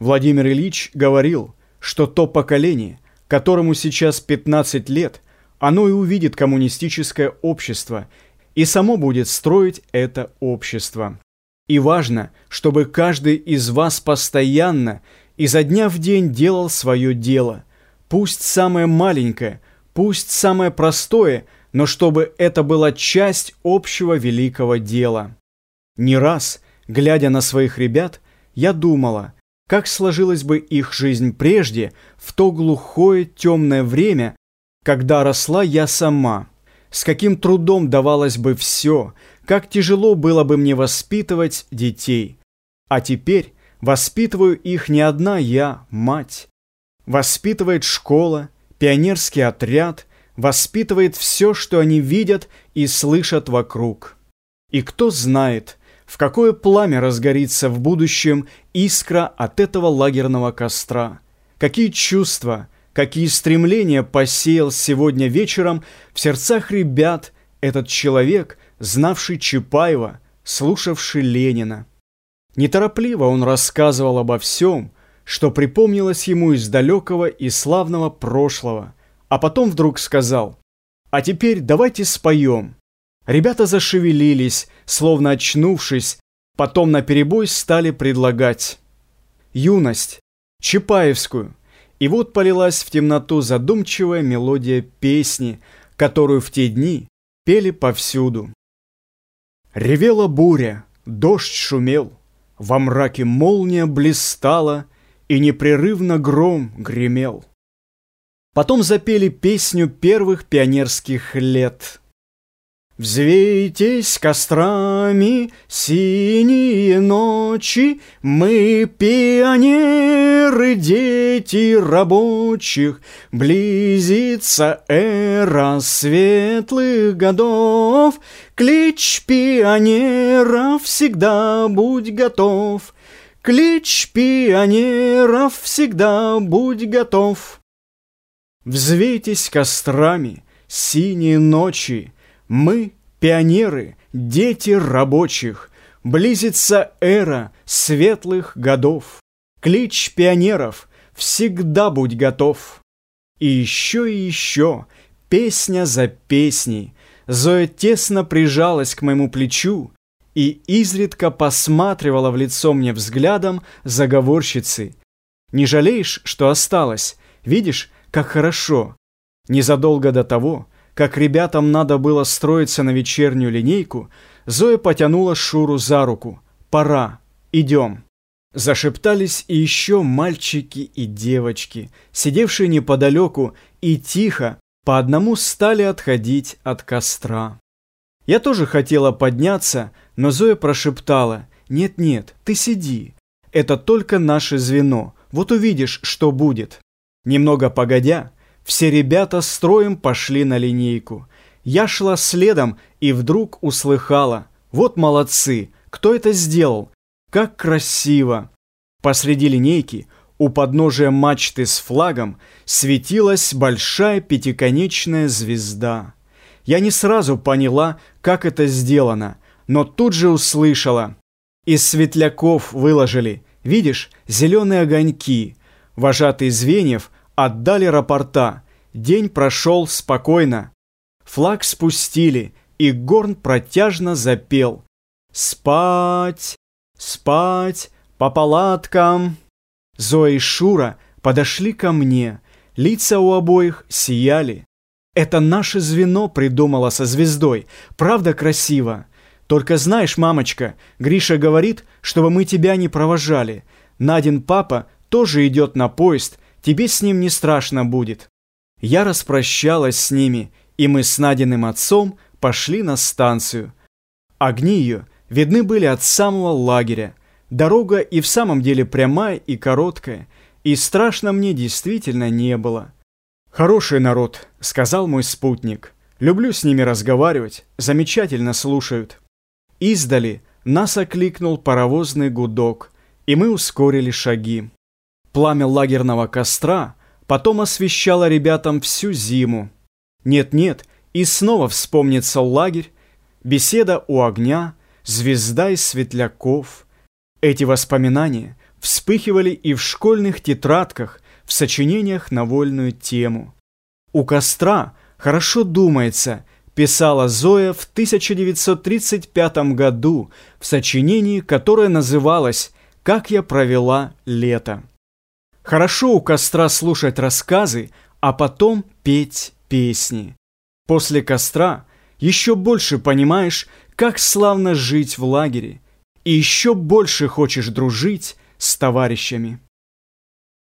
Владимир Ильич говорил, что то поколение, которому сейчас 15 лет, оно и увидит коммунистическое общество и само будет строить это общество. И важно, чтобы каждый из вас постоянно, изо дня в день делал свое дело. Пусть самое маленькое, пусть самое простое, но чтобы это была часть общего великого дела. Не раз, глядя на своих ребят, я думала – как сложилась бы их жизнь прежде, в то глухое темное время, когда росла я сама? С каким трудом давалось бы все, как тяжело было бы мне воспитывать детей. А теперь воспитываю их не одна я, мать. Воспитывает школа, пионерский отряд, воспитывает все, что они видят и слышат вокруг. И кто знает, в какое пламя разгорится в будущем искра от этого лагерного костра. Какие чувства, какие стремления посеял сегодня вечером в сердцах ребят этот человек, знавший Чапаева, слушавший Ленина. Неторопливо он рассказывал обо всем, что припомнилось ему из далекого и славного прошлого, а потом вдруг сказал, «А теперь давайте споем». Ребята зашевелились, словно очнувшись, потом наперебой стали предлагать. Юность, Чапаевскую. И вот полилась в темноту задумчивая мелодия песни, которую в те дни пели повсюду. Ревела буря, дождь шумел, во мраке молния блистала, и непрерывно гром гремел. Потом запели песню первых пионерских лет — Взвейтесь кострами синие ночи, Мы пионеры, дети рабочих, Близится эра светлых годов, Клич пионеров всегда будь готов, Клич пионеров всегда будь готов. Взвейтесь кострами синие ночи, мы, пионеры, дети рабочих, Близится эра светлых годов. Клич пионеров, всегда будь готов. И еще и еще, песня за песней, Зоя тесно прижалась к моему плечу и изредка посматривала в лицо мне взглядом заговорщицы. «Не жалеешь, что осталось? Видишь, как хорошо?» Незадолго до того как ребятам надо было строиться на вечернюю линейку, Зоя потянула Шуру за руку. «Пора, идем». Зашептались и еще мальчики и девочки, сидевшие неподалеку, и тихо по одному стали отходить от костра. Я тоже хотела подняться, но Зоя прошептала, «Нет-нет, ты сиди, это только наше звено, вот увидишь, что будет». Немного погодя, все ребята строем пошли на линейку. Я шла следом и вдруг услыхала. Вот молодцы, кто это сделал? Как красиво! Посреди линейки, у подножия мачты с флагом, светилась большая пятиконечная звезда. Я не сразу поняла, как это сделано, но тут же услышала. Из светляков выложили, видишь, зеленые огоньки. Вожатый Звеньев Отдали рапорта. День прошел спокойно. Флаг спустили, и горн протяжно запел. «Спать! Спать! По палаткам!» Зоя и Шура подошли ко мне. Лица у обоих сияли. «Это наше звено придумало со звездой. Правда красиво? Только знаешь, мамочка, Гриша говорит, чтобы мы тебя не провожали. Надин папа тоже идет на поезд, тебе с ним не страшно будет». Я распрощалась с ними, и мы с Надиным отцом пошли на станцию. Огни ее видны были от самого лагеря. Дорога и в самом деле прямая и короткая, и страшно мне действительно не было. «Хороший народ», — сказал мой спутник. «Люблю с ними разговаривать, замечательно слушают». Издали нас окликнул паровозный гудок, и мы ускорили шаги. Пламя лагерного костра потом освещало ребятам всю зиму. Нет-нет, и снова вспомнится лагерь, беседа у огня, звезда из светляков. Эти воспоминания вспыхивали и в школьных тетрадках, в сочинениях на вольную тему. «У костра хорошо думается», писала Зоя в 1935 году в сочинении, которое называлось «Как я провела лето». Хорошо у костра слушать рассказы, а потом петь песни. После костра еще больше понимаешь, как славно жить в лагере, и еще больше хочешь дружить с товарищами.